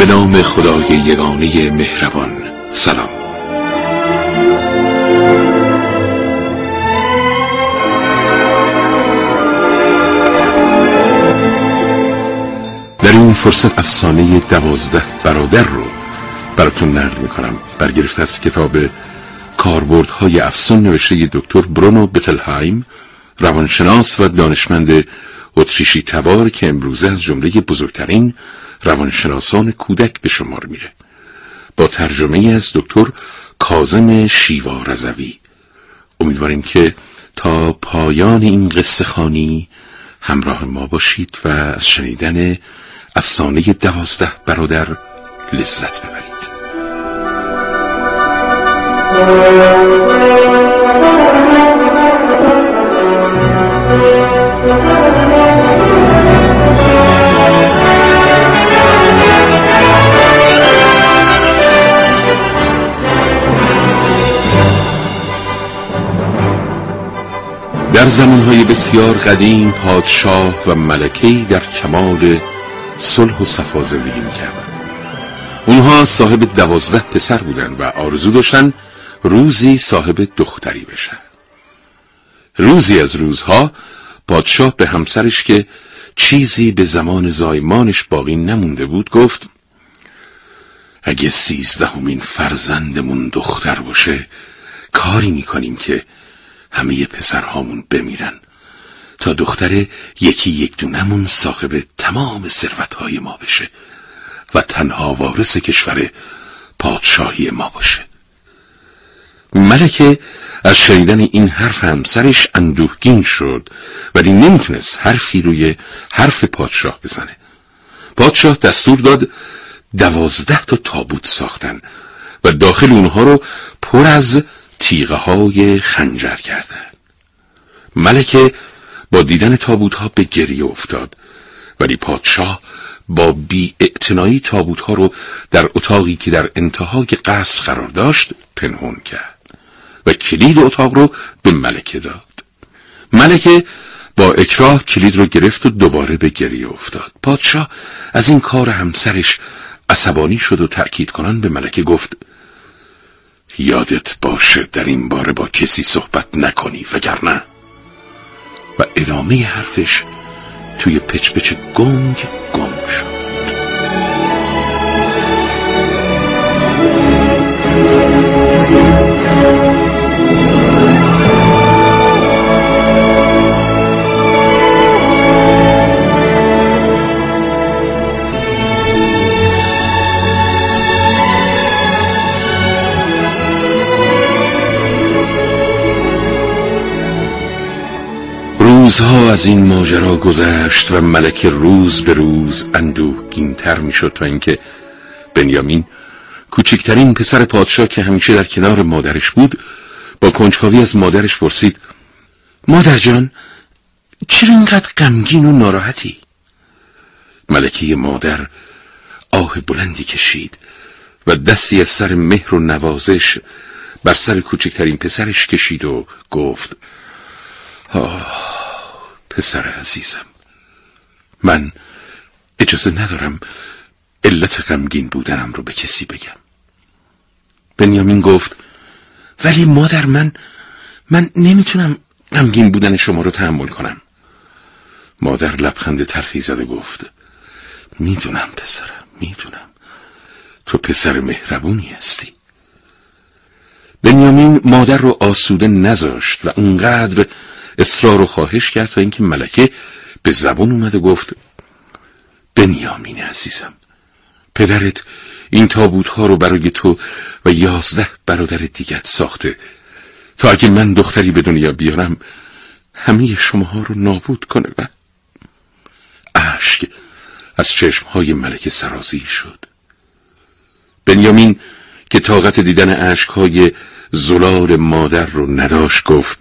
به نام خدای یگانه مهربان. سلام. در این فرصت افسانه دوازده برادر رو براتون نقل می‌کنم. برگرفته از کتاب کاربردهای افسان نوشته دکتر برونو بتلهایم روانشناس و دانشمند اتریشی تبار که امروزه از جمله بزرگترین روانشناسان کودک به شمار میره. با ترجمه از دکتر کازم شیوا رزوی امیدواریم که تا پایان این قصه خانی همراه ما باشید و از شنیدن افسانه دوازده برادر لذت ببرید. در زمانهای بسیار قدیم پادشاه و ملکهی در کمال صلح و صفا زندگی می‌کردن اونها صاحب دوازده پسر بودن و آرزو داشتن روزی صاحب دختری بشن. روزی از روزها پادشاه به همسرش که چیزی به زمان زایمانش باقی نمونده بود گفت اگه سیزدهمین فرزندمون دختر باشه کاری می‌کنیم که همه پسرهامون بمیرن. تا دختر یکی یک دونمون صاحب تمام ثروتهای ما بشه و تنها وارث کشور پادشاهی ما باشه. ملکه از شنیدن این حرف همسرش اندوهگین شد ولی نمی‌تونست حرفی روی حرف پادشاه بزنه. پادشاه دستور داد دوازده تا تابوت ساختن و داخل اونها رو پر از تیغه های خنجر کردن ملکه با دیدن تابوت ها به گریه افتاد ولی پادشاه با بی اعتنایی تابوت ها رو در اتاقی که در انتهای قصر قرار داشت پنهون کرد و کلید اتاق رو به ملکه داد. ملکه با اکراه کلید رو گرفت و دوباره به گریه افتاد. پادشاه از این کار همسرش عصبانی شد و تأکید کنان به ملکه گفت یادت باشه در این باره با کسی صحبت نکنی وگرنه. و ادامه حرفش توی پچ گنگ گم شد. روزها از این ماجرا گذشت و ملک روز به روز اندوهگینتر می‌شد تا اینکه بنیامین کوچکترین پسر پادشاه که همیشه در کنار مادرش بود با کنجکاوی از مادرش پرسید مادر جان چرا اینقدر غمگین و ناراحتی؟ ملکه مادر آه بلندی کشید و دستی از سر مهر و نوازش بر سر کوچکترین پسرش کشید و گفت آه پسر عزیزم. من اجازه ندارم علت غمگین بودنم رو به کسی بگم. بنیامین گفت ولی مادر من من نمی‌تونم غمگین بودن شما رو تحمل کنم. مادر لبخند تلخی زده گفت می‌دونم پسرم می‌دونم. تو پسر مهربونی هستی. بنیامین مادر رو آسوده نذاشت و اونقدر اصرار و خواهش کرد تا اینکه ملکه به زبان اومد و گفت بنیامین عزیزم پدرت این تابوت ها رو برای تو و یازده برادر دیگت ساخته. تا اگه من دختری به دنیا بیارم همه شماها رو نابود کنه و اشک از چشمهای ملکه سرازی شد. بنیامین که طاقت دیدن عشقهای زلال مادر رو نداشت گفت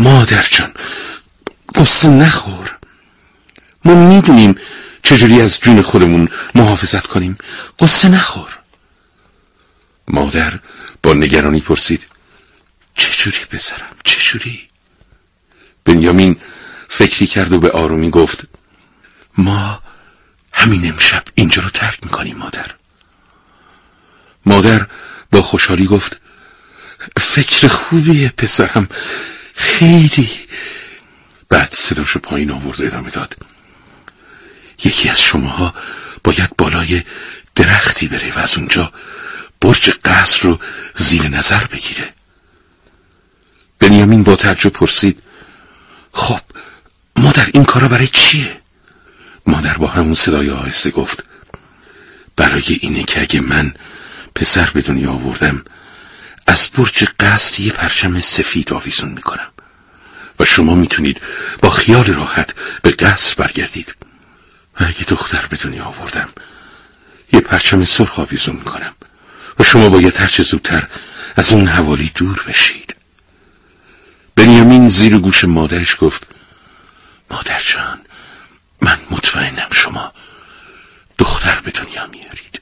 مادر جان قصه نخور. ما می‌دونیم چجوری از جون خودمون محافظت کنیم. قصه نخور. مادر با نگرانی پرسید چجوری بذارم چجوری؟ بنیامین فکری کرد و به آرومی گفت ما همین امشب اینجا رو ترک می‌کنیم مادر. مادر با خوشحالی گفت فکر خوبیه پسرم. خیلی. بعد صداشو پایین آورد ادامه داد. یکی از شماها باید بالای درختی بره و از اونجا برج قصر رو زیر نظر بگیره. بنیامین با تعجب پرسید خب مادر این کارا برای چیه؟ مادر با همون صدای آهسته گفت برای اینه که اگه من پسر به دنیا آوردم از برج قصد یه پرچم سفید آویزون می‌کنم. و شما می‌تونید با خیال راحت به قصر برگردید. و اگه دختر به دنیا آوردم. یه پرچم سرخ آویزون می‌کنم. و شما باید هرچه زودتر از اون حوالی دور بشید. بنیامین زیر گوش مادرش گفت مادر جان من مطمئنم شما دختر به دنیا میارید.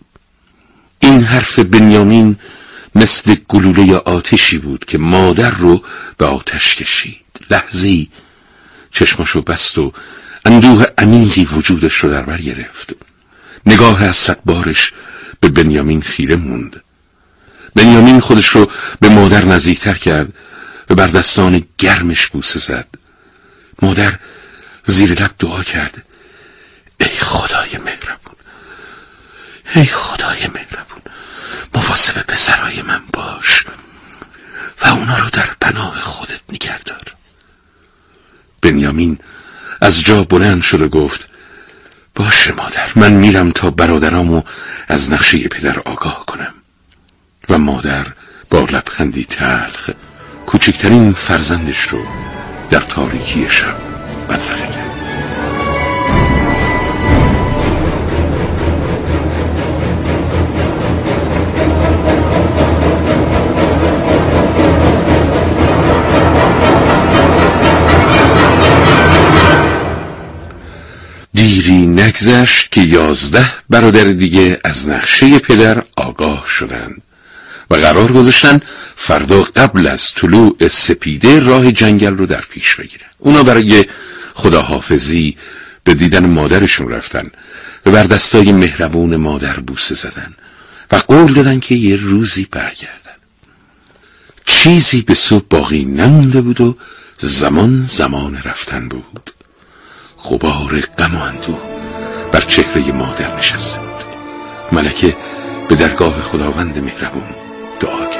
این حرف بنیامین مثل گلوله آتشی بود که مادر رو به آتش کشید. لحظی چشمشو بست و اندوه عمیقی وجودش رو در بر گرفت. نگاه حسرت بارش به بنیامین خیره موند. بنیامین خودش رو به مادر نزدیکتر کرد و بر دستان گرمش بوسه زد. مادر زیر لب دعا کرد. ای خدای مهربون ای خدای مهربون مواظب پسرای من باش و اونا رو در پناه خودت نگردار بنیامین. از جا بلند شد و گفت باشه مادر من میرم تا برادرامو از نقشه پدر آگاه کنم. و مادر با لبخندی تلخ کوچکترین فرزندش رو در تاریکی شب بدرقه کرد. دیری نگذشت که یازده برادر دیگه از نقشه پدر آگاه شدند و قرار گذاشتن فردا قبل از طلوع سپیده راه جنگل رو در پیش بگیرن. اونا برای خداحافظی به دیدن مادرشون رفتن و بر دستای مهربون مادر بوسه زدن و قول دادن که یه روزی برگردن. چیزی به صبح باقی نمونده بود و زمان زمان رفتن بود. غبار غم و اندوه بر چهره مادر نشسته بود. ملکه به درگاه خداوند مهربون دعا کرد.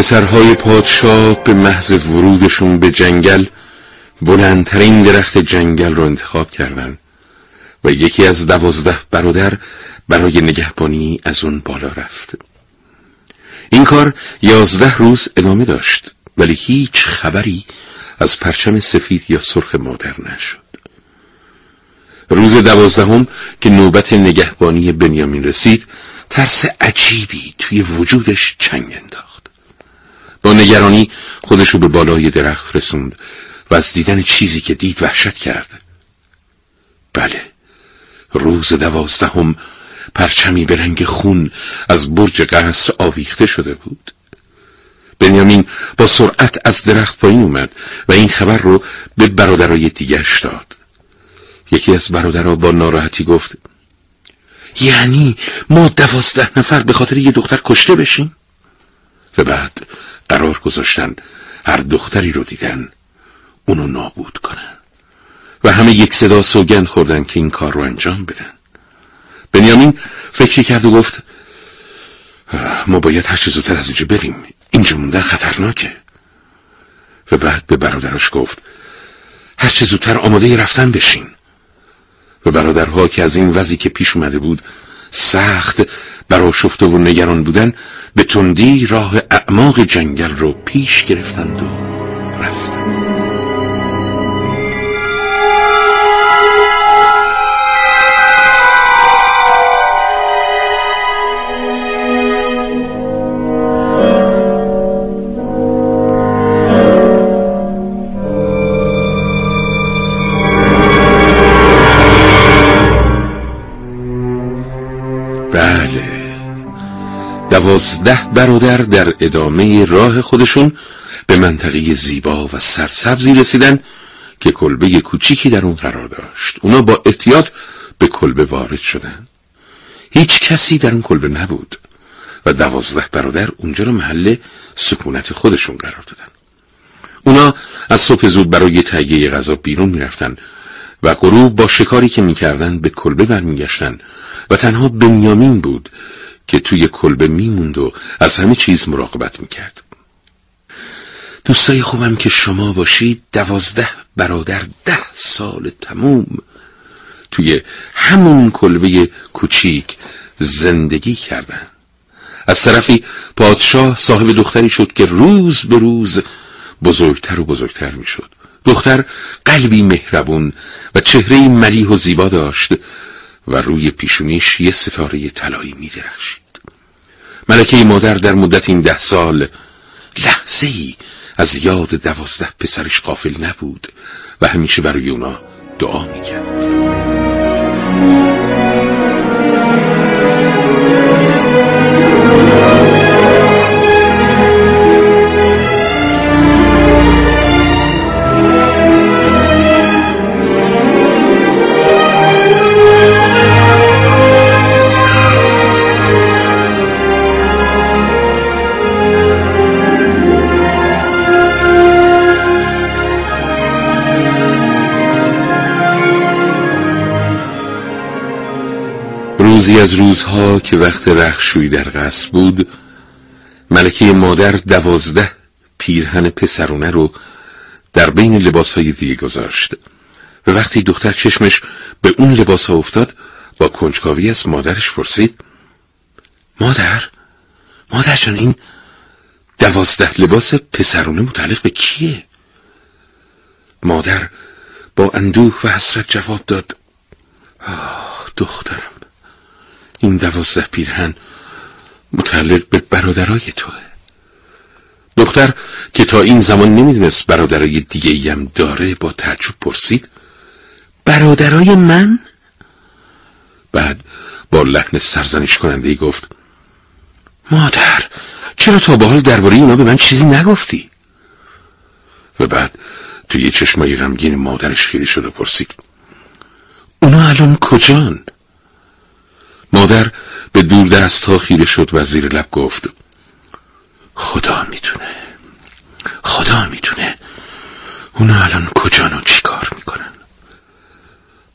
پسرهای پادشاه به محض ورودشون به جنگل بلندترین درخت جنگل رو انتخاب کردند و یکی از دوازده برادر برای نگهبانی از اون بالا رفت. این کار یازده روز ادامه داشت ولی هیچ خبری از پرچم سفید یا سرخ مادر نشد. روز دوازدهم که نوبت نگهبانی بنیامین رسید ترس عجیبی توی وجودش چنگ انداخت. با نگرانی خودشو به بالای درخت رسوند و از دیدن چیزی که دید وحشت کرد. بله روز دوازدهم پرچمی به رنگ خون از برج قصر آویخته شده بود. بنیامین با سرعت از درخت پایین اومد و این خبر رو به برادرای دیگرش داد. یکی از برادرها با ناراحتی گفت یعنی ما دوازده نفر به خاطر یه دختر کشته بشیم؟ و بعد قرار گذاشتن هر دختری رو دیدن اونو نابود کنن. و همه یک صدا سوگند خوردن که این کار رو انجام بدن. بنیامین فکری کرد و گفت ما باید هر زودتر از اینجا بریم اینجا موندن خطرناکه. و بعد به برادرش گفت هرچه زودتر آماده رفتن بشین. و برادرها که از این وضعی که پیش اومده بود سخت براشفته و نگران بودن به تندی راه اعماق جنگل رو پیش گرفتند و رفتند. دوازده برادر در ادامه راه خودشون به منطقه زیبا و سرسبزی رسیدن که کلبه کوچیکی در اون قرار داشت. اونا با احتیاط به کلبه وارد شدن. هیچ کسی در اون کلبه نبود و دوازده برادر اونجا رو محل سکونت خودشون قرار دادن. اونا از صبح زود برای تهیه غذا بیرون می‌رفتن و غروب با شکاری که می‌کردن به کلبه برمیگشتن و تنها بنیامین بود که توی کلبه میموند و از همه چیز مراقبت می‌کرد. دوستای خوبم که شما باشید دوازده برادر ده سال تموم. توی همون کلبه کوچیک زندگی کردن. از طرفی پادشاه صاحب دختری شد که روز به روز بزرگتر و بزرگتر می‌شد. دختر قلبی مهربون و چهره ملیح و زیبا داشت و روی پیشونیش یه ستاره طلایی میدرخشید. ملکه مادر در مدت این ده سال لحظه ای از یاد دوازده پسرش قافل نبود و همیشه برای اونا دعا می‌کرد. روزی از روزها که وقت رخشوی در قصر بود ملکه مادر دوازده پیرهن پسرونه رو در بین لباسهای دیگه گذاشت. و وقتی دختر چشمش به اون لباس ها افتاد با کنجکاوی از مادرش پرسید مادر مادر جان این دوازده لباس پسرونه متعلق به کیه؟ مادر با اندوه و حسرت جواب داد آه دخترم. این دوازده پیرهن متعلق به برادرای توه دختر که تا این زمان نمی‌دونست برادرای دیگه ایم داره با تعجب پرسید برادرای من؟ بعد با لحن سرزنش کننده ای گفت مادر چرا تا به حال درباره اینا به من چیزی نگفتی؟ و بعد توی چشمای غمگین مادرش خیلی شد و پرسید اونا الان کجان؟ مادر به دور دست ها خیره شد و زیر لب گفت خدا می‌تونه خدا می‌تونه اونا الان کجان و چی کار می‌کنن.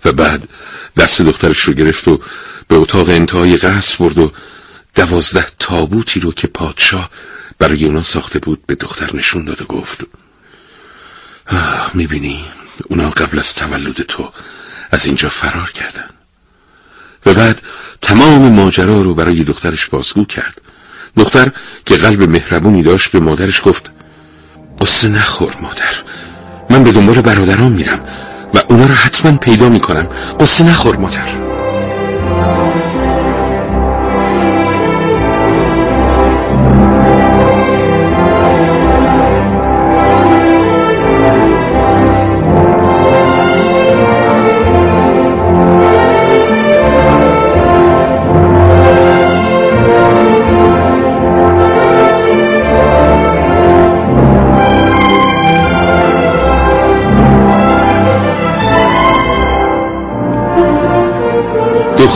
و بعد دست دخترش رو گرفت و به اتاق انتهای قصر برد و دوازده تابوتی رو که پادشاه برای اونا ساخته بود به دختر نشون داد و گفت می‌بینی اونا قبل از تولد تو از اینجا فرار کردن. و بعد تمام ماجرا رو برای دخترش بازگو کرد. دختر که قلب مهربونی داشت به مادرش گفت قصه نخور مادر من به دنبال برادران میرم و اونا رو حتما پیدا می‌کنم. قصه نخور مادر.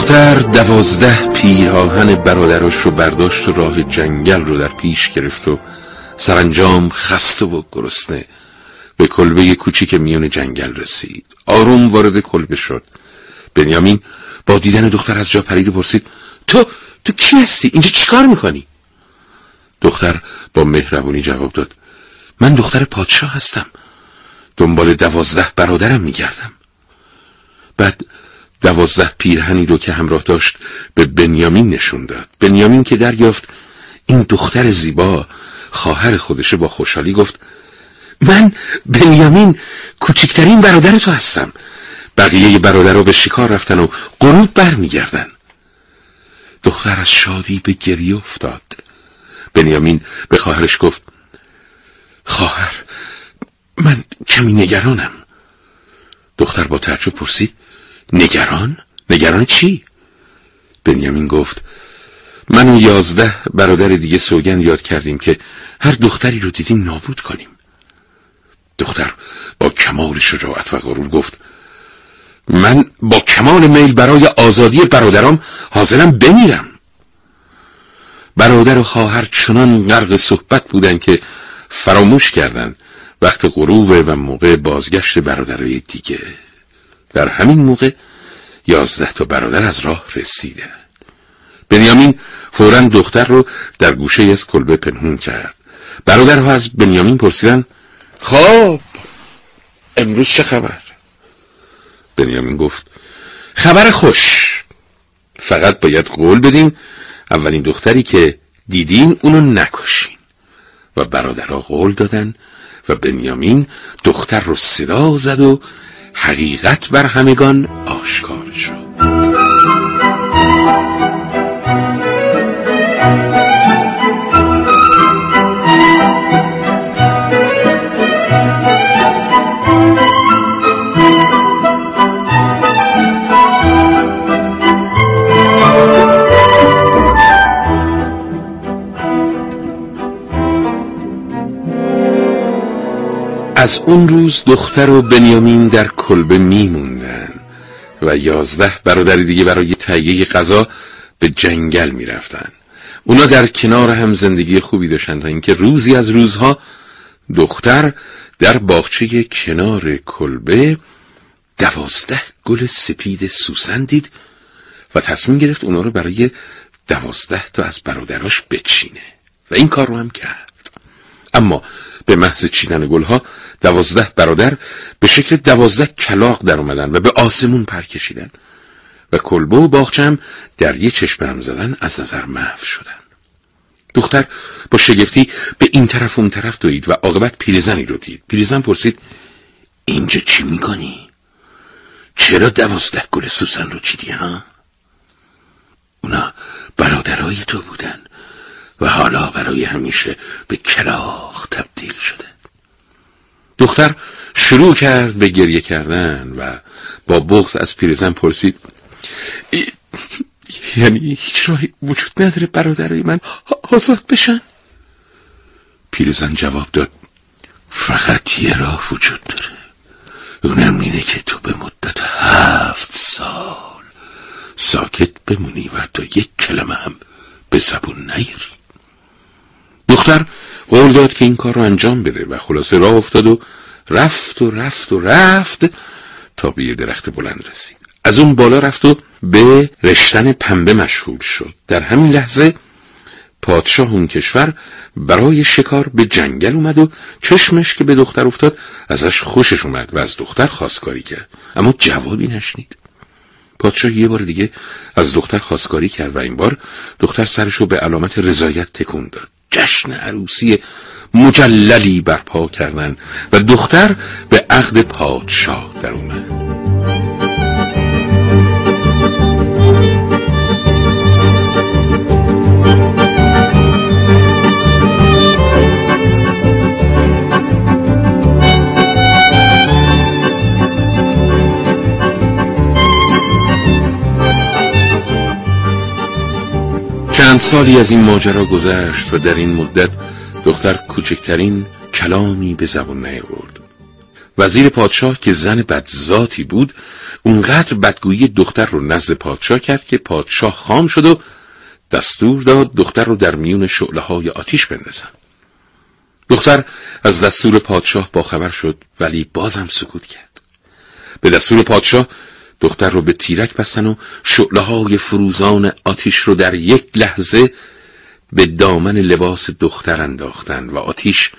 دختر دوازده پیراهن برادرش رو برداشت و راه جنگل رو در پیش گرفت و سرانجام خسته و گرسنه به کلبه کوچیک میون جنگل رسید. آروم وارد کلبه شد. بنیامین با دیدن دختر از جا پرید و پرسید تو تو کی هستی؟ اینجا چیکار می‌کنی؟ دختر با مهربونی جواب داد من دختر پادشاه هستم. دنبال دوازده برادرم میگردم. بعد دوازده پیرهنی رو که همراه داشت به بنیامین نشون داد. بنیامین که دریافت این دختر زیبا خواهر خودشه با خوشحالی گفت من بنیامین کوچکترین برادر تو هستم. بقیه برادر رو به شکار رفتن و غروب برمیگردن. دختر از شادی به گریه افتاد. بنیامین به خواهرش گفت خواهر من کمی نگرانم. دختر با تعجب پرسید نگران؟ نگران چی؟ بنیامین گفت من و یازده برادر دیگه سوگن یاد کردیم که هر دختری رو دیدیم نابود کنیم دختر با کمال شجاعت و غرور گفت من با کمال میل برای آزادی برادرام حاضرم بمیرم برادر و خواهر چنان غرق صحبت بودن که فراموش کردند وقت غروب و موقع بازگشت برادرای دیگه در همین موقع یازده تا برادر از راه رسیدن بنیامین فورا دختر رو در گوشه از کلبه پنهون کرد. برادرها از بنیامین پرسیدن خب امروز چه خبر؟ بنیامین گفت خبر خوش. فقط باید قول بدیم اولین دختری که دیدین اونو نکشین. و برادرها قول دادن و بنیامین دختر رو صدا زد و حقیقت بر همگان آشکار شد. از اون روز دختر و بنیامین در کلبه میموندن و یازده برادر دیگه برای تهیه غذا به جنگل می‌رفتن. اونا در کنار هم زندگی خوبی داشتن تا اینکه روزی از روزها دختر در باغچه کنار کلبه دوازده گل سپید سوسن دید و تصمیم گرفت اونا رو برای دوازده تا از برادراش بچینه. و این کار رو هم کرد. اما به محض چیدن گلها دوازده برادر به شکل دوازده کلاق در اومدن و به آسمون پر کشیدن و کلبه و باغچم در یه چشم هم زدن از نظر محو شدن دختر با شگفتی به این طرف و اون طرف دوید و عاقبت پیرزنی رو دید پیرزن پرسید اینجا چی می‌کنی؟ چرا دوازده گل سوسن رو چیدی ها؟ اونا برادرای تو بودن و حالا برای همیشه به کلاخ تبدیل شده. دختر شروع کرد به گریه کردن و با بغز از پیرزن پرسید یعنی هیچ راهی وجود نداره برادرای من آزاد بشن؟ پیرزن جواب داد فقط یه راه وجود داره. اونم اینه که تو به مدت هفت سال ساکت بمونی و تا یک کلمه هم به زبون نیاری. دختر قول داد که این کار رو انجام بده و خلاصه راه افتاد و رفت و رفت و رفت تا به یه درخت بلند رسید. از اون بالا رفت و به رشتن پنبه مشغول شد. در همین لحظه پادشاه اون کشور برای شکار به جنگل اومد و چشمش که به دختر افتاد ازش خوشش اومد و از دختر خواستگاری کرد. اما جوابی نشنید. پادشاه یه بار دیگه از دختر خواستگاری کرد و این بار دختر سرش رو به علامت رضایت تکون داد. جشن عروسی مجللی برپا کردن و دختر به عقد پادشاه در اومد. چند سالی از این ماجرا گذشت و در این مدت دختر کوچکترین کلامی به زبان نیاورد. وزیر پادشاه که زن بدذاتی بود اونقدر بدگویی دختر رو نزد پادشاه کرد که پادشاه خام شد و دستور داد دختر رو در میون شعله های آتیش بندازن. دختر از دستور پادشاه باخبر شد ولی بازم سکوت کرد. به دستور پادشاه دختر رو به تیرک بستن و شعله های فروزان آتیش رو در یک لحظه به دامن لباس دختر انداختن و آتیش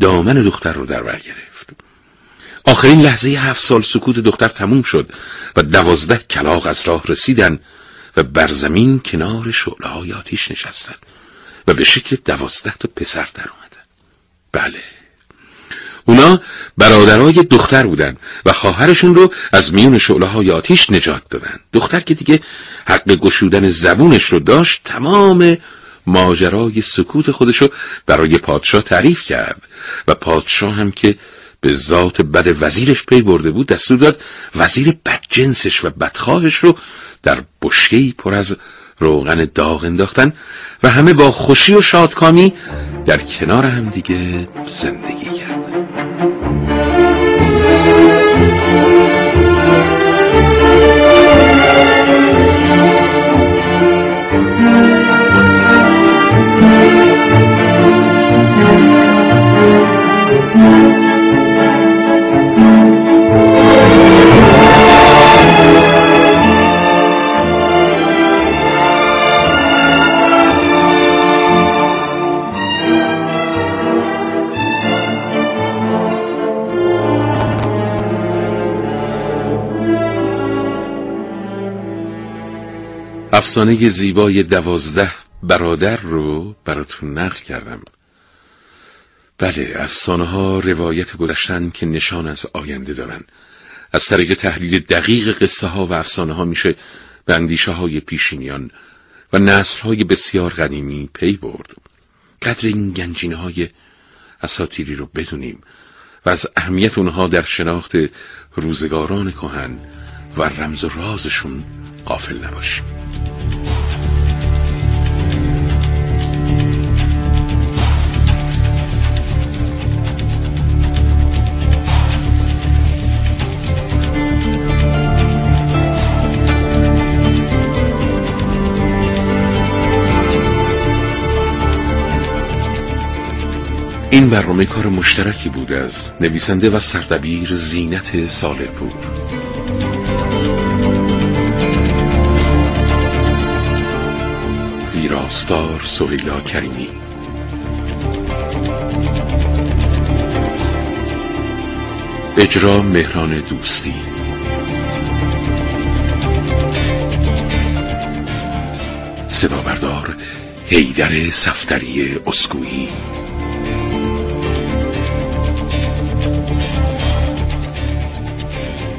دامن دختر رو در بر گرفت. آخرین لحظه هفت سال سکوت دختر تموم شد و دوازده کلاق از راه رسیدن و بر زمین کنار شعله های آتیش نشستند و به شکل دوازده تا پسر در اومدن. بله. اونا برادرای دختر بودن و خواهرشون رو از میون شعله های آتیش نجات دادن. دختر که دیگه حق گشودن زبونش رو داشت تمام ماجرای سکوت خودشو برای پادشاه تعریف کرد و پادشاه هم که به ذات بد وزیرش پی برده بود دستور داد وزیر بدجنسش و بدخواهش رو در بشکهی پر از روغن داغ انداختن و همه با خوشی و شادکامی در کنار هم دیگه زندگی کردن. افسانه زیبای دوازده برادر رو براتون نقل کردم. بله افسانه ها روایت گذشتن که نشان از آینده دارن. از طریق تحلیل دقیق قصه ها و افسانه ها میشه به اندیشه های پیشینیان و نسل های بسیار قدیمی پی برد. قدر این گنجینه های اساتیری رو بدونیم و از اهمیت اونها در شناخت روزگاران کهن و رمز و رازشون قافل نباشیم. این برنامه کار مشترکی بود از نویسنده و سردبیر زینت سالپور. ویراستار سهیلا کریمی. اجرا مهران دوستی. صدا بردار حیدر سفتری اسکویی.